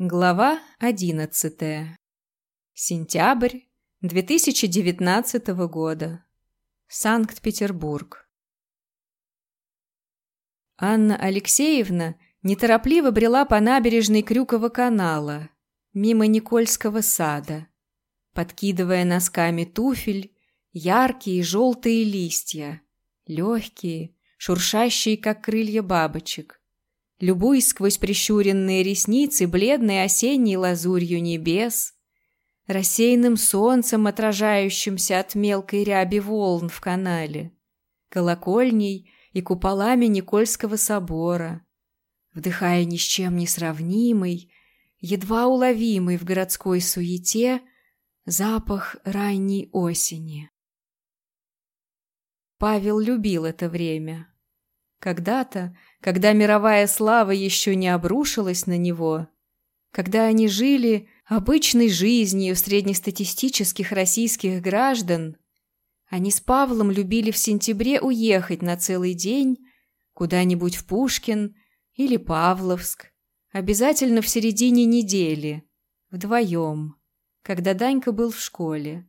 Глава одиннадцатая. Сентябрь 2019 года. Санкт-Петербург. Анна Алексеевна неторопливо брела по набережной Крюкова канала, мимо Никольского сада, подкидывая носками туфель яркие желтые листья, легкие, шуршащие, как крылья бабочек – любуясь сквозь прищуренные ресницы бледной осенней лазурью небес, рассеянным солнцем, отражающимся от мелкой ряби волн в канале, колокольней и куполами Никольского собора, вдыхая ни с чем не сравнимый, едва уловимый в городской суете запах ранней осени. Павел любил это время. Когда-то, когда мировая слава еще не обрушилась на него, когда они жили обычной жизнью среднестатистических российских граждан, они с Павлом любили в сентябре уехать на целый день куда-нибудь в Пушкин или Павловск, обязательно в середине недели, вдвоем, когда Данька был в школе,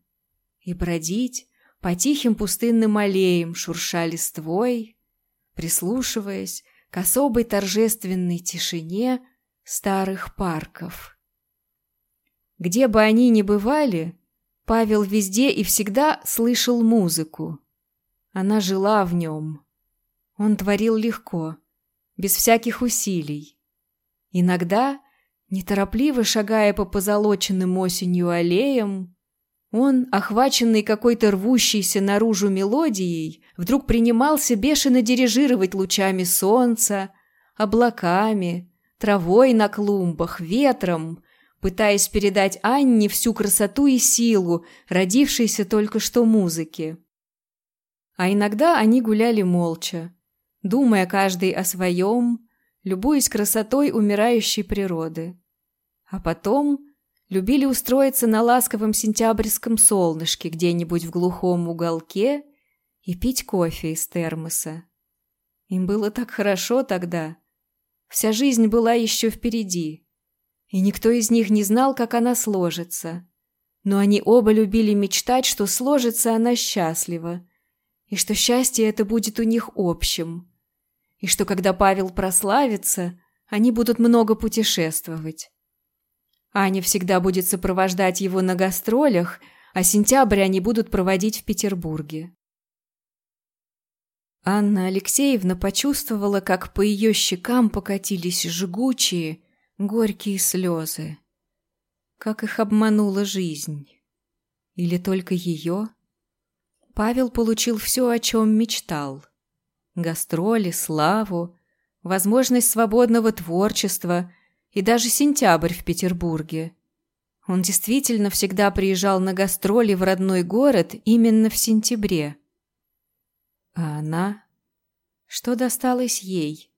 и бродить по тихим пустынным аллеям, шурша листвой, прислушиваясь к особой торжественной тишине старых парков. Где бы они ни бывали, Павел везде и всегда слышал музыку. Она жила в нем. Он творил легко, без всяких усилий. Иногда, неторопливо шагая по позолоченным осенью аллеям, он, охваченный какой-то рвущейся наружу мелодией, вдруг принимался бешено дирижировать лучами солнца, облаками, травой на клумбах, ветром, пытаясь передать Анне всю красоту и силу, родившейся только что музыки. А иногда они гуляли молча, думая каждый о своем, любуясь красотой умирающей природы. А потом любили устроиться на ласковом сентябрьском солнышке где-нибудь в глухом уголке и пить кофе из термоса. Им было так хорошо тогда. Вся жизнь была еще впереди, и никто из них не знал, как она сложится. Но они оба любили мечтать, что сложится она счастливо, и что счастье это будет у них общим, и что когда Павел прославится, они будут много путешествовать. Аня всегда будет сопровождать его на гастролях, а сентябрь они будут проводить в Петербурге. Анна Алексеевна почувствовала, как по ее щекам покатились жгучие, горькие слезы. Как их обманула жизнь. Или только ее? Павел получил все, о чем мечтал. Гастроли, славу, возможность свободного творчества – и даже сентябрь в Петербурге. Он действительно всегда приезжал на гастроли в родной город именно в сентябре. А она? Что досталось ей?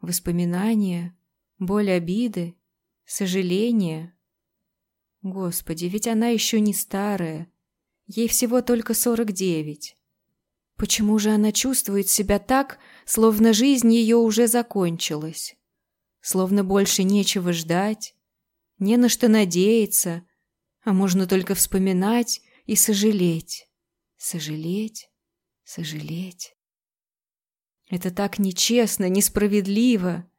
Воспоминания, боль обиды, сожаление? Господи, ведь она еще не старая. Ей всего только сорок девять. Почему же она чувствует себя так, словно жизнь ее уже закончилась? Словно больше нечего ждать, не на что надеяться, а можно только вспоминать и сожалеть. Сожалеть, сожалеть. Это так нечестно, несправедливо.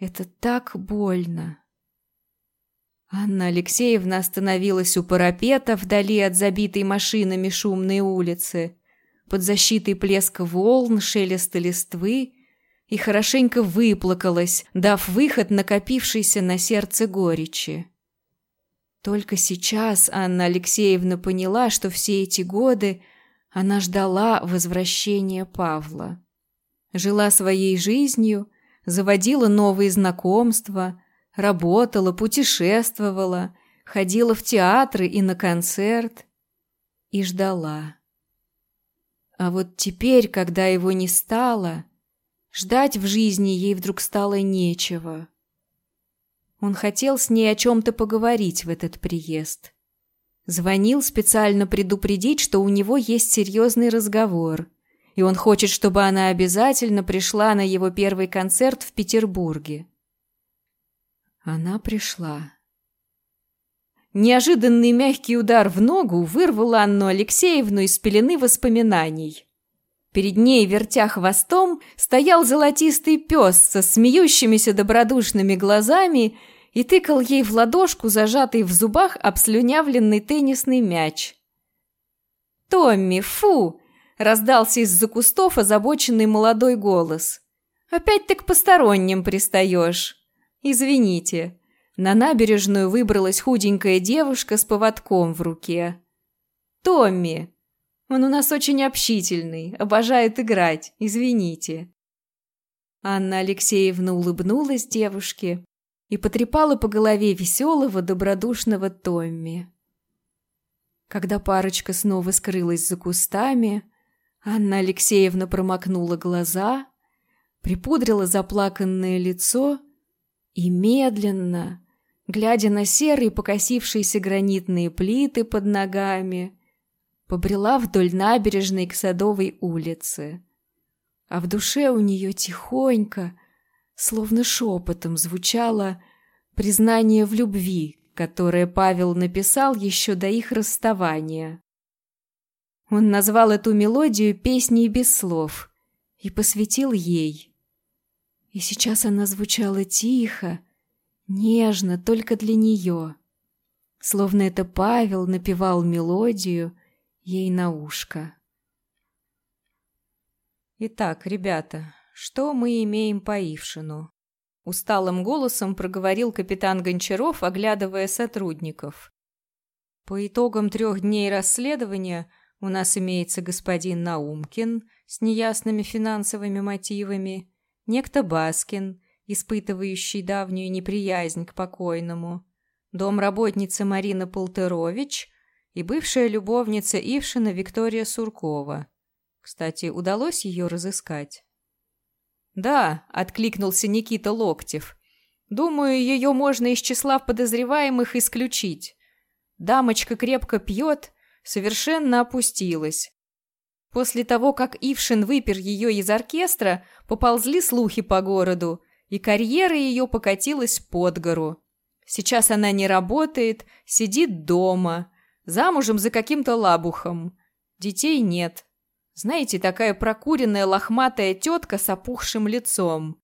Это так больно. Анна Алексеевна остановилась у парапета вдали от забитой машинами шумной улицы, под защитой плеска волн, шелеста листвы и хорошенько выплакалась, дав выход накопившейся на сердце горечи. Только сейчас Анна Алексеевна поняла, что все эти годы она ждала возвращения Павла. Жила своей жизнью, заводила новые знакомства, работала, путешествовала, ходила в театры и на концерт и ждала. А вот теперь, когда его не стало, Ждать в жизни ей вдруг стало нечего. Он хотел с ней о чем-то поговорить в этот приезд. Звонил специально предупредить, что у него есть серьезный разговор, и он хочет, чтобы она обязательно пришла на его первый концерт в Петербурге. Она пришла. Неожиданный мягкий удар в ногу вырвал Анну Алексеевну из пелены воспоминаний. Перед ней, вертя хвостом, стоял золотистый пес со смеющимися добродушными глазами и тыкал ей в ладошку зажатый в зубах обслюнявленный теннисный мяч. «Томми, фу!» — раздался из-за кустов озабоченный молодой голос. «Опять ты к посторонним пристаешь. Извините». На набережную выбралась худенькая девушка с поводком в руке. «Томми, он у нас очень общительный, обожает играть, извините». Анна Алексеевна улыбнулась девушке и потрепала по голове веселого, добродушного Томми. Когда парочка снова скрылась за кустами, Анна Алексеевна промокнула глаза, припудрила заплаканное лицо и медленно, глядя на серые покосившиеся гранитные плиты под ногами, побрела вдоль набережной к Садовой улице. А в душе у нее тихонько, словно шепотом звучало признание в любви, которое Павел написал еще до их расставания. Он назвал эту мелодию песней без слов и посвятил ей. И сейчас она звучала тихо, нежно, только для нее, словно это Павел напевал мелодию — ей на ушко. «Итак, ребята, что мы имеем по Ившину?» Усталым голосом проговорил капитан Гончаров, оглядывая сотрудников. «По итогам трех дней расследования у нас имеется господин Наумкин с неясными финансовыми мотивами, некто Баскин, испытывающий давнюю неприязнь к покойному, домработница Марина Полтерович и бывшая любовница Ившина Виктория Суркова. Кстати, удалось ее разыскать? «Да», — откликнулся Никита Локтев. «Думаю, ее можно из числа подозреваемых исключить. Дамочка крепко пьет, совершенно опустилась. После того, как Ившин выпер ее из оркестра, поползли слухи по городу, и карьера ее покатилась под гору. Сейчас она не работает, сидит дома, Замужем за каким-то лабухом. Детей нет. Знаете, такая прокуренная лохматая тетка с опухшим лицом.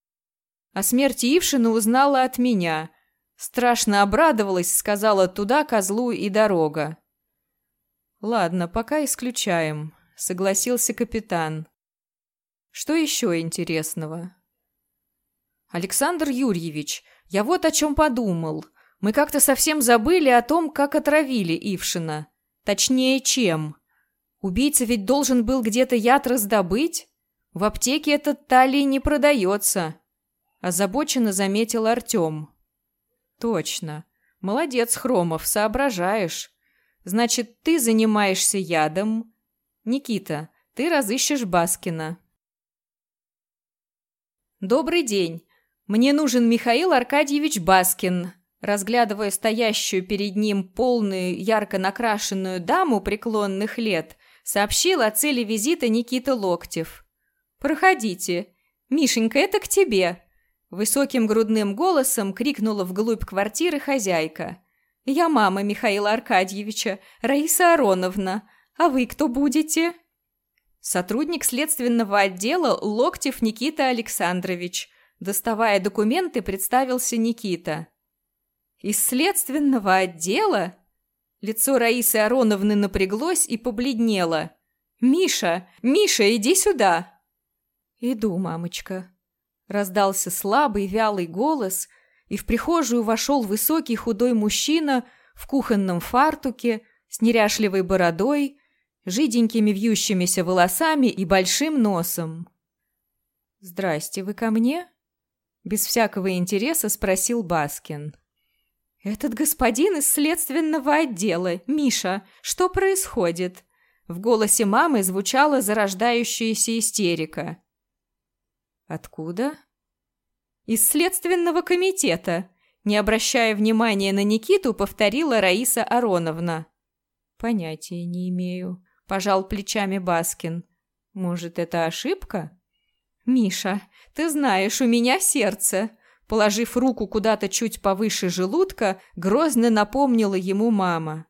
О смерти Ившина узнала от меня. Страшно обрадовалась, сказала туда козлу и дорога. «Ладно, пока исключаем», — согласился капитан. «Что еще интересного?» «Александр Юрьевич, я вот о чем подумал. Мы как-то совсем забыли о том, как отравили Ившина. Точнее, чем. Убийца ведь должен был где-то яд раздобыть. В аптеке этот таллий не продается. Озабоченно заметил Артем. Точно. Молодец, Хромов, соображаешь. Значит, ты занимаешься ядом. Никита, ты разыщешь Баскина. Добрый день. Мне нужен Михаил Аркадьевич Баскин, разглядывая стоящую перед ним полную, ярко накрашенную даму преклонных лет, сообщил о цели визита Никита Локтев. «Проходите. Мишенька, это к тебе!» Высоким грудным голосом крикнула вглубь квартиры хозяйка. «Я мама Михаила Аркадьевича, Раиса Ароновна. А вы кто будете?» Сотрудник следственного отдела Локтев Никита Александрович. Доставая документы, представился Никита. Из следственного отдела? Лицо Раисы Ароновны напряглось и побледнело. «Миша! Миша, иди сюда!» «Иду, мамочка!» Раздался слабый, вялый голос, и в прихожую вошел высокий худой мужчина в кухонном фартуке, с неряшливой бородой, жиденькими вьющимися волосами и большим носом. «Здрасте, вы ко мне?» Без всякого интереса спросил Баскин. «Этот господин из следственного отдела. Миша, что происходит?» В голосе мамы звучала зарождающаяся истерика. «Откуда?» «Из следственного комитета», не обращая внимания на Никиту, повторила Раиса Ароновна. «Понятия не имею», – пожал плечами Баскин. «Может, это ошибка?» «Миша, ты знаешь, у меня сердце», Положив руку куда-то чуть повыше желудка, грозно напомнила ему мама.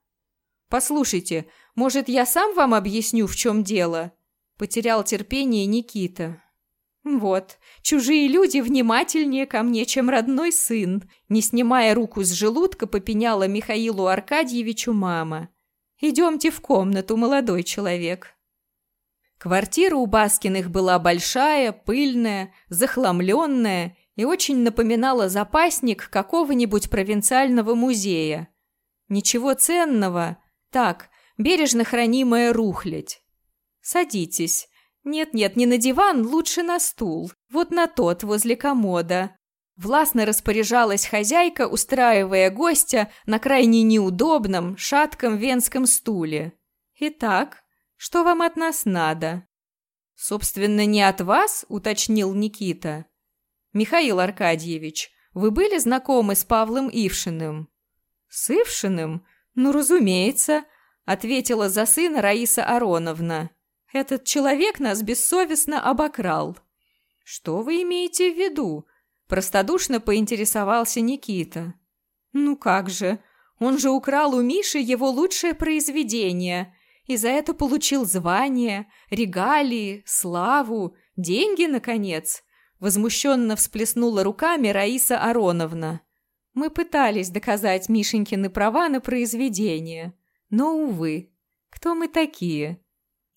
«Послушайте, может, я сам вам объясню, в чем дело?» Потерял терпение Никита. «Вот, чужие люди внимательнее ко мне, чем родной сын», не снимая руку с желудка, попеняла Михаилу Аркадьевичу мама. «Идемте в комнату, молодой человек». Квартира у Баскиных была большая, пыльная, захламленная и очень напоминала запасник какого-нибудь провинциального музея. Ничего ценного, так, бережно хранимая рухлядь. «Садитесь», «Нет-нет, не на диван, лучше на стул. Вот на тот, возле комода». Властно распоряжалась хозяйка, устраивая гостя на крайне неудобном, шатком венском стуле. «Итак, что вам от нас надо?» «Собственно, не от вас», — уточнил Никита. «Михаил Аркадьевич, вы были знакомы с Павлом Ившиным?» «С Ившиным? Ну, разумеется», — ответила за сына Раиса Ароновна. Этот человек нас бессовестно обокрал». «Что вы имеете в виду?» – простодушно поинтересовался Никита. «Ну как же, он же украл у Миши его лучшее произведение, и за это получил звание, регалии, славу, деньги, наконец». Возмущенно всплеснула руками Раиса Ароновна. Мы пытались доказать Мишенькины права на произведение, но, увы, кто мы такие?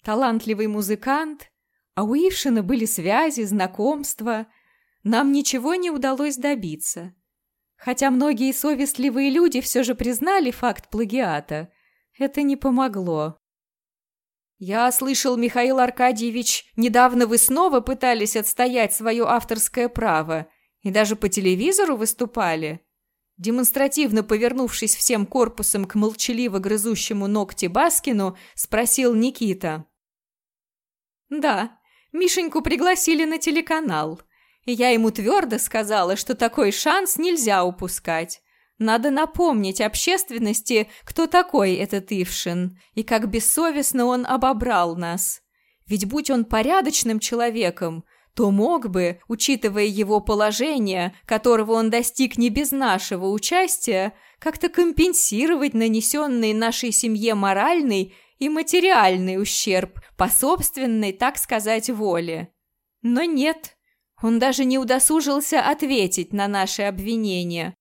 талантливый музыкант, а у Ившина были связи, знакомства. Нам ничего не удалось добиться. Хотя многие совестливые люди все же признали факт плагиата, это не помогло. «Я слышал, Михаил Аркадьевич, недавно вы снова пытались отстоять свое авторское право и даже по телевизору выступали?» Демонстративно повернувшись всем корпусом к молчаливо грызущему ногти Баскину, спросил Никита. «Да, Мишеньку пригласили на телеканал, и я ему твердо сказала, что такой шанс нельзя упускать. Надо напомнить общественности, кто такой этот Ившин, и как бессовестно он обобрал нас. Ведь будь он порядочным человеком, то мог бы, учитывая его положение, которого он достиг не без нашего участия, как-то компенсировать нанесенный нашей семье моральный и материальный ущерб по собственной, так сказать, воле. Но нет, он даже не удосужился ответить на наши обвинения.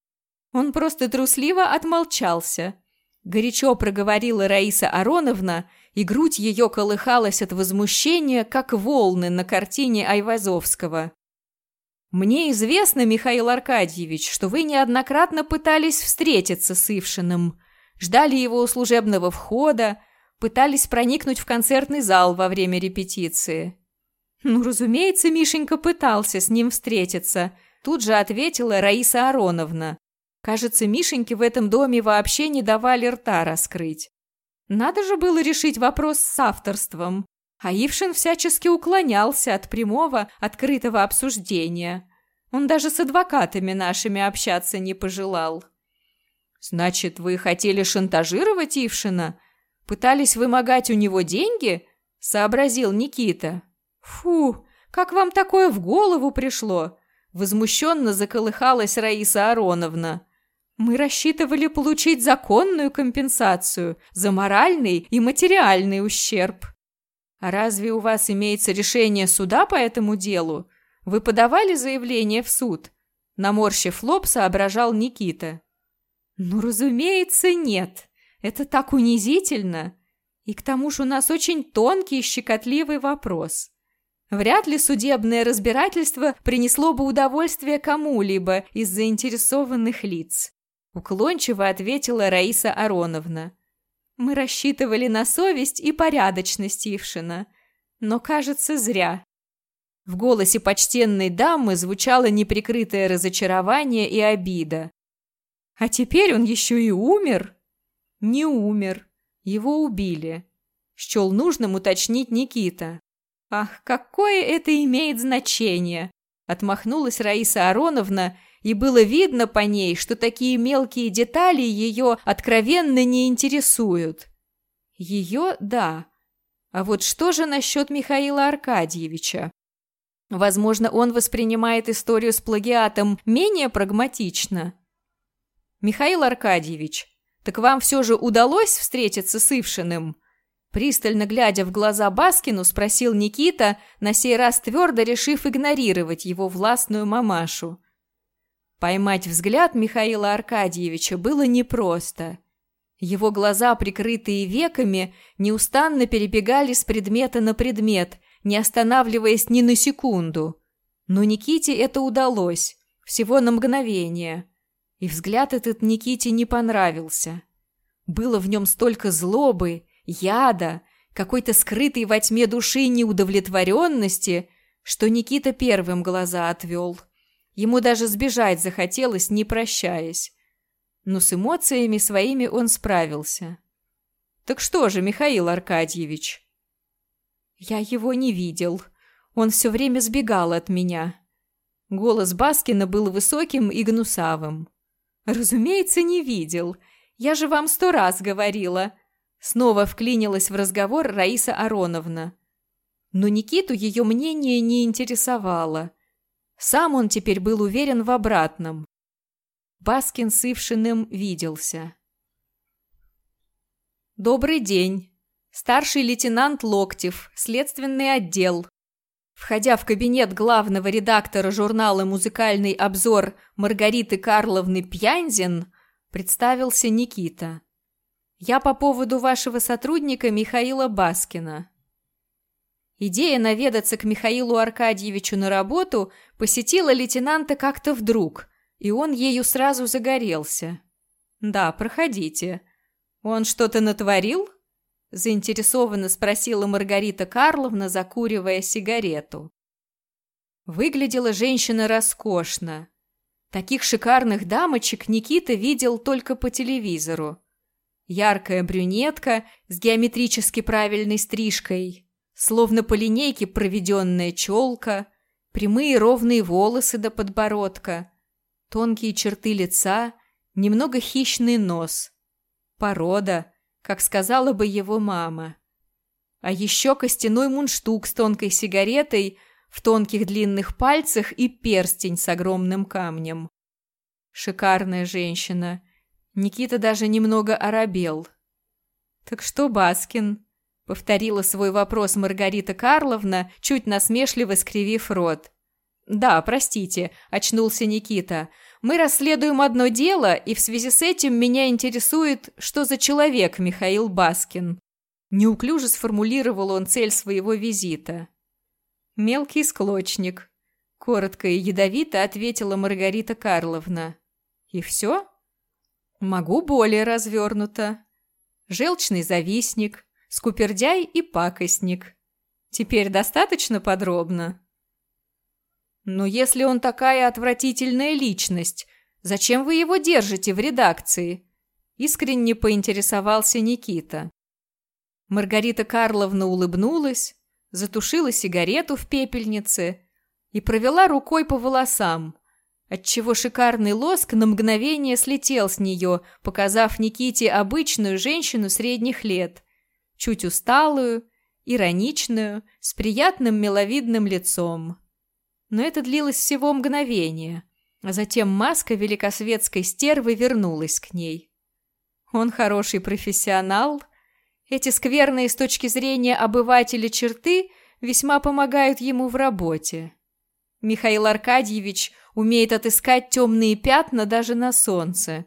Он просто трусливо отмолчался. Горячо проговорила Раиса Ароновна, и грудь ее колыхалась от возмущения, как волны на картине Айвазовского. «Мне известно, Михаил Аркадьевич, что вы неоднократно пытались встретиться с Ившиным, ждали его у служебного входа, пытались проникнуть в концертный зал во время репетиции. «Ну, разумеется, Мишенька пытался с ним встретиться», тут же ответила Раиса Ароновна. Кажется, Мишеньке в этом доме вообще не давали рта раскрыть. Надо же было решить вопрос с авторством. А Ившин всячески уклонялся от прямого, открытого обсуждения. Он даже с адвокатами нашими общаться не пожелал. «Значит, вы хотели шантажировать Ившина?» Пытались вымогать у него деньги?» — сообразил Никита. «Фу, как вам такое в голову пришло?» Возмущенно заколыхалась Раиса Ароновна. Мы рассчитывали получить законную компенсацию за моральный и материальный ущерб. А разве у вас имеется решение суда по этому делу? Вы подавали заявление в суд? Наморщив лоб, соображал Никита. Ну, разумеется, нет. Это так унизительно. И к тому же у нас очень тонкий и щекотливый вопрос. Вряд ли судебное разбирательство принесло бы удовольствие кому-либо из заинтересованных лиц. Уклончиво ответила Раиса Ароновна. Мы рассчитывали на совесть и порядочность Ившина. Но, кажется, зря. В голосе почтенной дамы звучало неприкрытое разочарование и обида. А теперь он еще и умер? Не умер. Его убили. Счел нужным уточнить Никита. «Ах, какое это имеет значение!» Отмахнулась Раиса Ароновна, и было видно по ней, что такие мелкие детали ее откровенно не интересуют. Ее – да. А вот что же насчет Михаила Аркадьевича? Возможно, он воспринимает историю с плагиатом менее прагматично. Михаил Аркадьевич, так вам все же удалось встретиться с Ившиным? Пристально глядя в глаза Баскину, спросил Никита, на сей раз твердо решив игнорировать его властную мамашу. Поймать взгляд Михаила Аркадьевича было непросто. Его глаза, прикрытые веками, неустанно перебегали с предмета на предмет, не останавливаясь ни на секунду. Но Никите это удалось, всего на мгновение. И взгляд этот Никите не понравился. Было в нем столько злобы, яда, какой-то скрытой во тьме души неудовлетворенности, что Никита первым глаза отвел. Ему даже сбежать захотелось, не прощаясь. Но с эмоциями своими он справился. «Так что же, Михаил Аркадьевич?» «Я его не видел. Он все время сбегал от меня». Голос Баскина был высоким и гнусавым. «Разумеется, не видел. Я же вам сто раз говорила». Снова вклинилась в разговор Раиса Ароновна. Но Никиту ее мнение не интересовало. Сам он теперь был уверен в обратном. Баскин с Ившиным виделся. «Добрый день. Старший лейтенант Локтев, следственный отдел». Входя в кабинет главного редактора журнала «Музыкальный обзор» Маргариты Карловны Пьянзин, представился Никита. «Я по поводу вашего сотрудника Михаила Баскина». Идея наведаться к Михаилу Аркадьевичу на работу посетила лейтенанта как-то вдруг, и он ею сразу загорелся. «Да, проходите. Он что-то натворил?» заинтересованно спросила Маргарита Карловна, закуривая сигарету. Выглядела женщина роскошно. Таких шикарных дамочек Никита видел только по телевизору. Яркая брюнетка с геометрически правильной стрижкой, Словно по линейке проведенная челка, прямые ровные волосы до подбородка, тонкие черты лица, немного хищный нос. Порода, как сказала бы его мама. А еще костяной мундштук с тонкой сигаретой в тонких длинных пальцах и перстень с огромным камнем. Шикарная женщина. Никита даже немного оробел. «Так что, Баскин?» Повторила свой вопрос Маргарита Карловна, чуть насмешливо скривив рот. «Да, простите», – очнулся Никита. «Мы расследуем одно дело, и в связи с этим меня интересует, что за человек Михаил Баскин». Неуклюже сформулировал он цель своего визита. «Мелкий склочник», – коротко и ядовито ответила Маргарита Карловна. «И все?» «Могу более развернуто. Желчный завистник, скупердяй и пакостник. Теперь достаточно подробно? Но если он такая отвратительная личность, зачем вы его держите в редакции? Искренне поинтересовался Никита. Маргарита Карловна улыбнулась, затушила сигарету в пепельнице и провела рукой по волосам, отчего шикарный лоск на мгновение слетел с нее, показав Никите обычную женщину средних лет чуть усталую, ироничную, с приятным миловидным лицом. Но это длилось всего мгновение, а затем маска великосветской стервы вернулась к ней. Он хороший профессионал. Эти скверные с точки зрения обывателя черты весьма помогают ему в работе. Михаил Аркадьевич умеет отыскать темные пятна даже на солнце.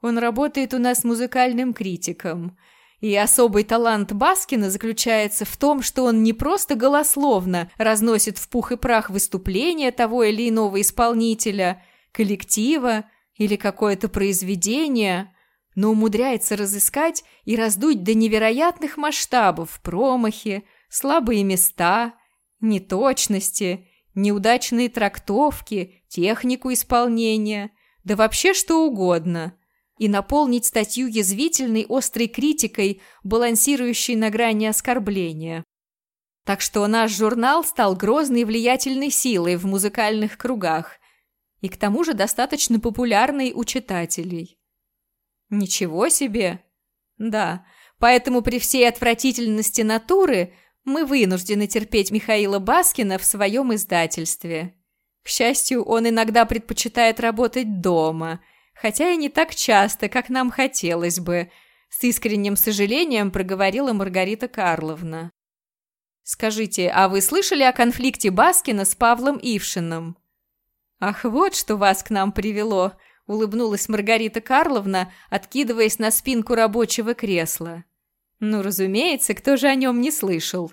Он работает у нас музыкальным критиком – и особый талант Баскина заключается в том, что он не просто голословно разносит в пух и прах выступления того или иного исполнителя, коллектива или какое-то произведение, но умудряется разыскать и раздуть до невероятных масштабов промахи, слабые места, неточности, неудачные трактовки, технику исполнения, да вообще что угодно – и наполнить статью язвительной острой критикой, балансирующей на грани оскорбления. Так что наш журнал стал грозной влиятельной силой в музыкальных кругах и к тому же достаточно популярной у читателей. Ничего себе! Да, поэтому при всей отвратительности натуры Мы вынуждены терпеть Михаила Баскина в своем издательстве. К счастью, он иногда предпочитает работать дома, хотя и не так часто, как нам хотелось бы, с искренним сожалением проговорила Маргарита Карловна. «Скажите, а вы слышали о конфликте Баскина с Павлом Ившиным?» «Ах, вот что вас к нам привело!» — улыбнулась Маргарита Карловна, откидываясь на спинку рабочего кресла. «Ну, разумеется, кто же о нем не слышал?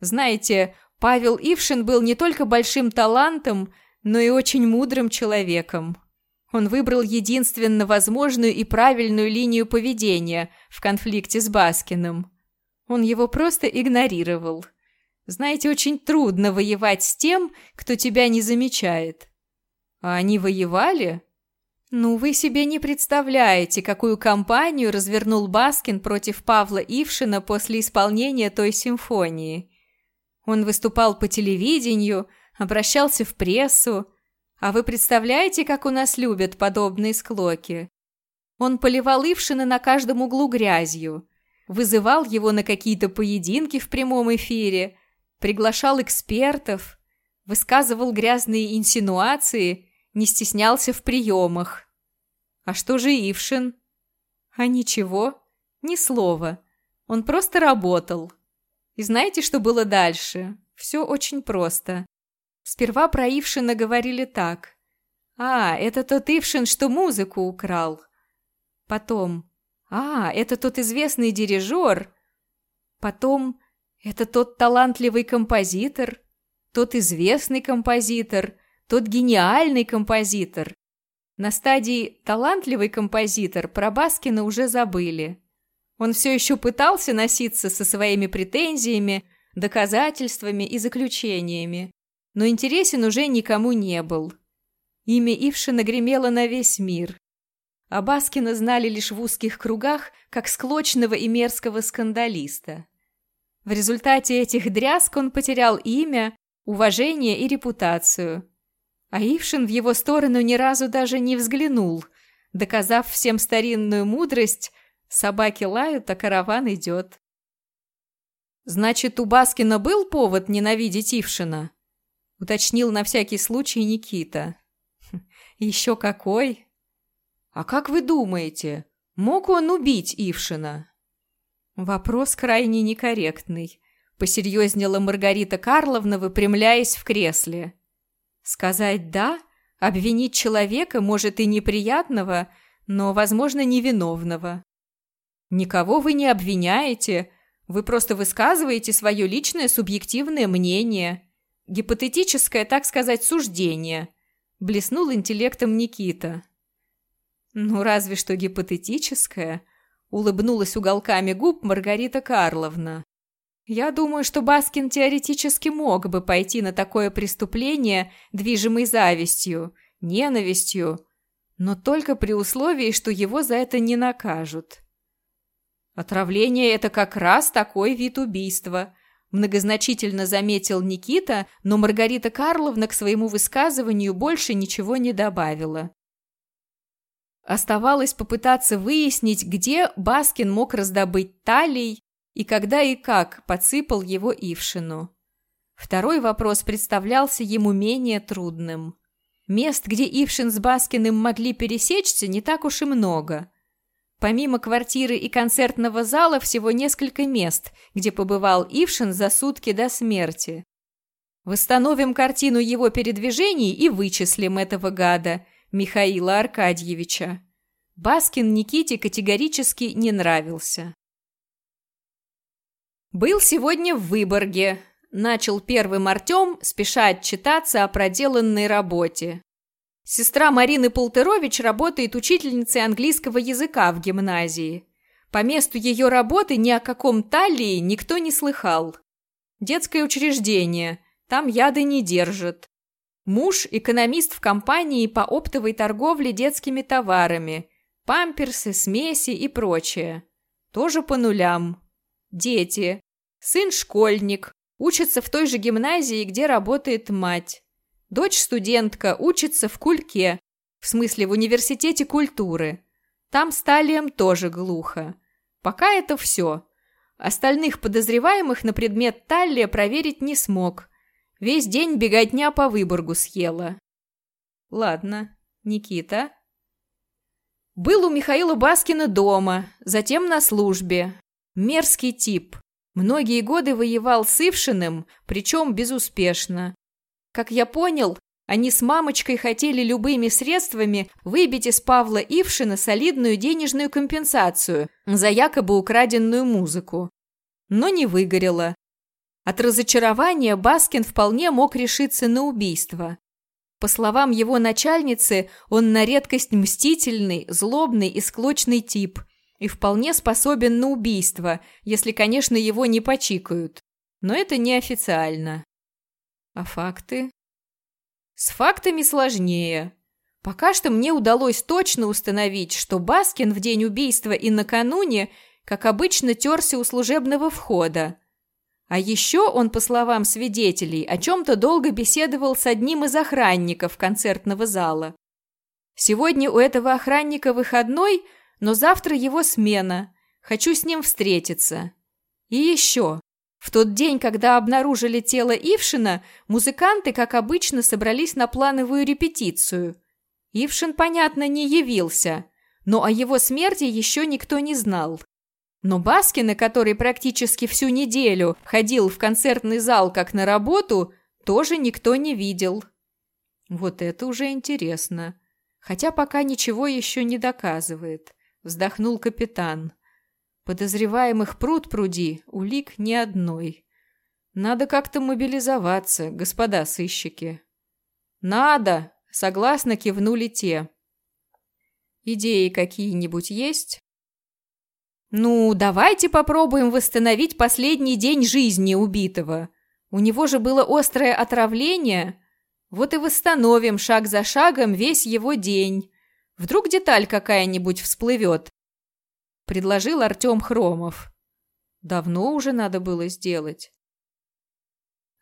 Знаете, Павел Ившин был не только большим талантом, но и очень мудрым человеком. Он выбрал единственно возможную и правильную линию поведения в конфликте с Баскиным. Он его просто игнорировал. Знаете, очень трудно воевать с тем, кто тебя не замечает. А они воевали? Ну, вы себе не представляете, какую кампанию развернул Баскин против Павла Ившина после исполнения той симфонии. Он выступал по телевидению, обращался в прессу. А вы представляете, как у нас любят подобные склоки? Он поливал Ившина на каждом углу грязью, вызывал его на какие-то поединки в прямом эфире, приглашал экспертов, высказывал грязные инсинуации, не стеснялся в приемах. А что же Ившин? А ничего, ни слова. Он просто работал. И знаете, что было дальше? Все очень просто. Сперва про Ившина говорили так. «А, это тот Ившин, что музыку украл». Потом. «А, это тот известный дирижер». Потом. «Это тот талантливый композитор». Тот известный композитор. Тот гениальный композитор. На стадии «талантливый композитор» про Баскина уже забыли. Он все еще пытался носиться со своими претензиями, доказательствами и заключениями но интересен уже никому не был. Имя Ившина гремело на весь мир. А Баскина знали лишь в узких кругах, как склочного и мерзкого скандалиста. В результате этих дрязг он потерял имя, уважение и репутацию. А Ившин в его сторону ни разу даже не взглянул, доказав всем старинную мудрость «собаки лают, а караван идет». Значит, у Баскина был повод ненавидеть Ившина? — уточнил на всякий случай Никита. «Хм, «Еще какой!» «А как вы думаете, мог он убить Ившина?» Вопрос крайне некорректный, посерьезнела Маргарита Карловна, выпрямляясь в кресле. Сказать «да», обвинить человека, может, и неприятного, но, возможно, невиновного. Никого вы не обвиняете, вы просто высказываете свое личное субъективное мнение – Гипотетическое, так сказать, суждение. Блеснул интеллектом Никита. Ну, разве что гипотетическое, улыбнулась уголками губ Маргарита Карловна. Я думаю, что Баскин теоретически мог бы пойти на такое преступление, движимой завистью, ненавистью, но только при условии, что его за это не накажут. Отравление – это как раз такой вид убийства – Многозначительно заметил Никита, но Маргарита Карловна к своему высказыванию больше ничего не добавила. Оставалось попытаться выяснить, где Баскин мог раздобыть таллий и когда и как подсыпал его Ившину. Второй вопрос представлялся ему менее трудным. Мест, где Ившин с Баскиным могли пересечься, не так уж и много – Помимо квартиры и концертного зала всего несколько мест, где побывал Ившин за сутки до смерти. Восстановим картину его передвижений и вычислим этого гада, Михаила Аркадьевича. Баскин Никите категорически не нравился. «Был сегодня в Выборге», – начал первым Артем, спеша отчитаться о проделанной работе. Сестра Марины Полтерович работает учительницей английского языка в гимназии. По месту ее работы ни о каком талии никто не слыхал. Детское учреждение, там яды не держат. Муж – экономист в компании по оптовой торговле детскими товарами, памперсы, смеси и прочее. Тоже по нулям. Дети. Сын – школьник, учится в той же гимназии, где работает мать. Дочь студентка учится в Кульке, в смысле в университете культуры. Там с Талием тоже глухо. Пока это все. Остальных подозреваемых на предмет талия проверить не смог. Весь день беготня по Выборгу съела. Ладно, Никита. Был у Михаила Баскина дома, затем на службе. Мерзкий тип. Многие годы воевал с Ившиным, причем безуспешно. Как я понял, они с мамочкой хотели любыми средствами выбить из Павла Ившина солидную денежную компенсацию за якобы украденную музыку. Но не выгорело. От разочарования Баскин вполне мог решиться на убийство. По словам его начальницы, он на редкость мстительный, злобный и склочный тип и вполне способен на убийство, если, конечно, его не почикают. Но это неофициально. А факты? С фактами сложнее. Пока что мне удалось точно установить, что Баскин в день убийства и накануне, как обычно, терся у служебного входа. А еще он, по словам свидетелей, о чем-то долго беседовал с одним из охранников концертного зала. Сегодня у этого охранника выходной, но завтра его смена. Хочу с ним встретиться. И еще. В тот день, когда обнаружили тело Ившина, музыканты, как обычно, собрались на плановую репетицию. Ившин, понятно, не явился, но о его смерти еще никто не знал. Но Баскина, который практически всю неделю ходил в концертный зал как на работу, тоже никто не видел. Вот это уже интересно. Хотя пока ничего еще не доказывает, вздохнул капитан. Подозреваемых пруд пруди, улик ни одной. Надо как-то мобилизоваться, господа сыщики. Надо, согласно кивнули те. Идеи какие-нибудь есть? Ну, давайте попробуем восстановить последний день жизни убитого. У него же было острое отравление. Вот и восстановим шаг за шагом весь его день. Вдруг деталь какая-нибудь всплывет, предложил Артем Хромов. Давно уже надо было сделать.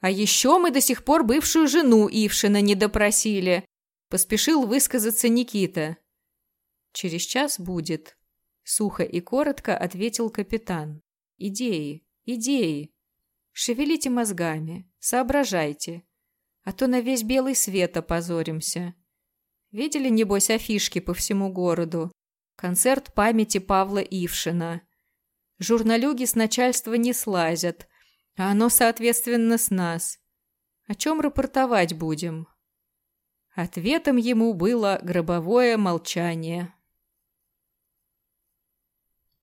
А еще мы до сих пор бывшую жену Ившина не допросили, поспешил высказаться Никита. Через час будет, сухо и коротко ответил капитан. Идеи, идеи. Шевелите мозгами, соображайте, а то на весь белый свет опозоримся. Видели, небось, афишки по всему городу? Концерт памяти Павла Ившина. Журналюги с начальства не слазят, а оно, соответственно, с нас. О чем рапортовать будем? Ответом ему было гробовое молчание.